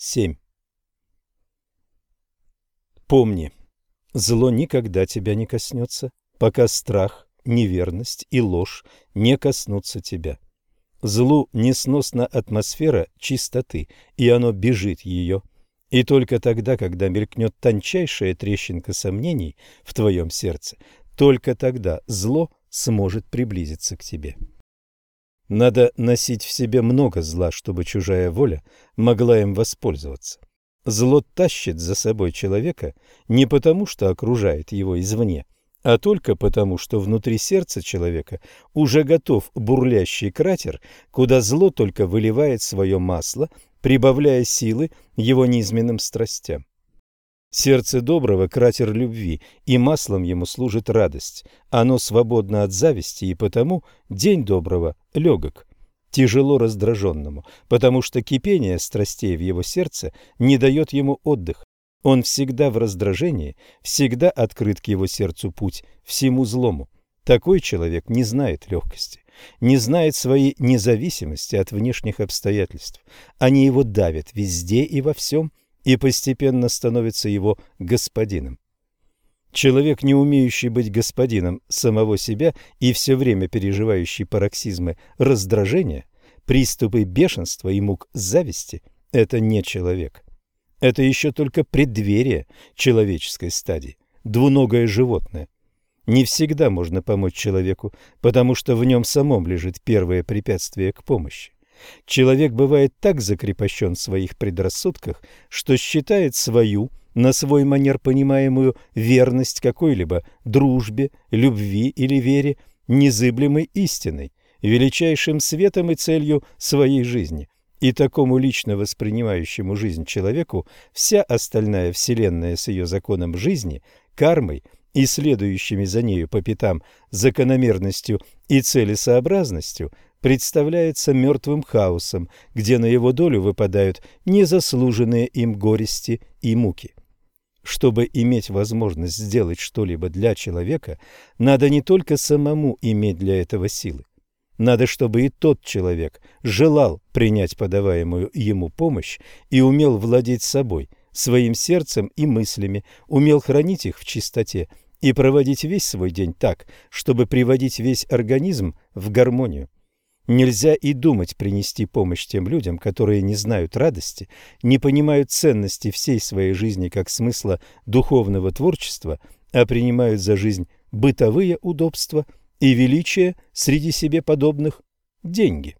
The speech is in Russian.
7. Помни, зло никогда тебя не коснется, пока страх, неверность и ложь не коснутся тебя. Злу несносна атмосфера чистоты, и оно бежит ее. И только тогда, когда мелькнет тончайшая трещинка сомнений в твоем сердце, только тогда зло сможет приблизиться к тебе. Надо носить в себе много зла, чтобы чужая воля могла им воспользоваться. Зло тащит за собой человека не потому, что окружает его извне, а только потому, что внутри сердца человека уже готов бурлящий кратер, куда зло только выливает свое масло, прибавляя силы его низменным страстям. Сердце доброго – кратер любви, и маслом ему служит радость. Оно свободно от зависти, и потому день доброго легок, тяжело раздраженному, потому что кипение страстей в его сердце не дает ему отдыха. Он всегда в раздражении, всегда открыт к его сердцу путь всему злому. Такой человек не знает легкости, не знает своей независимости от внешних обстоятельств. Они его давят везде и во всем – и постепенно становится его господином. Человек, не умеющий быть господином самого себя и все время переживающий пароксизмы раздражения, приступы бешенства и мук зависти – это не человек. Это еще только преддверие человеческой стадии, двуногое животное. Не всегда можно помочь человеку, потому что в нем самом лежит первое препятствие к помощи. Человек бывает так закрепощен в своих предрассудках, что считает свою, на свой манер понимаемую, верность какой-либо дружбе, любви или вере незыблемой истиной, величайшим светом и целью своей жизни. И такому лично воспринимающему жизнь человеку вся остальная вселенная с ее законом жизни, кармой и следующими за нею по пятам закономерностью и целесообразностью – представляется мертвым хаосом, где на его долю выпадают незаслуженные им горести и муки. Чтобы иметь возможность сделать что-либо для человека, надо не только самому иметь для этого силы. Надо, чтобы и тот человек желал принять подаваемую ему помощь и умел владеть собой, своим сердцем и мыслями, умел хранить их в чистоте и проводить весь свой день так, чтобы приводить весь организм в гармонию. Нельзя и думать принести помощь тем людям, которые не знают радости, не понимают ценности всей своей жизни как смысла духовного творчества, а принимают за жизнь бытовые удобства и величие среди себе подобных деньги.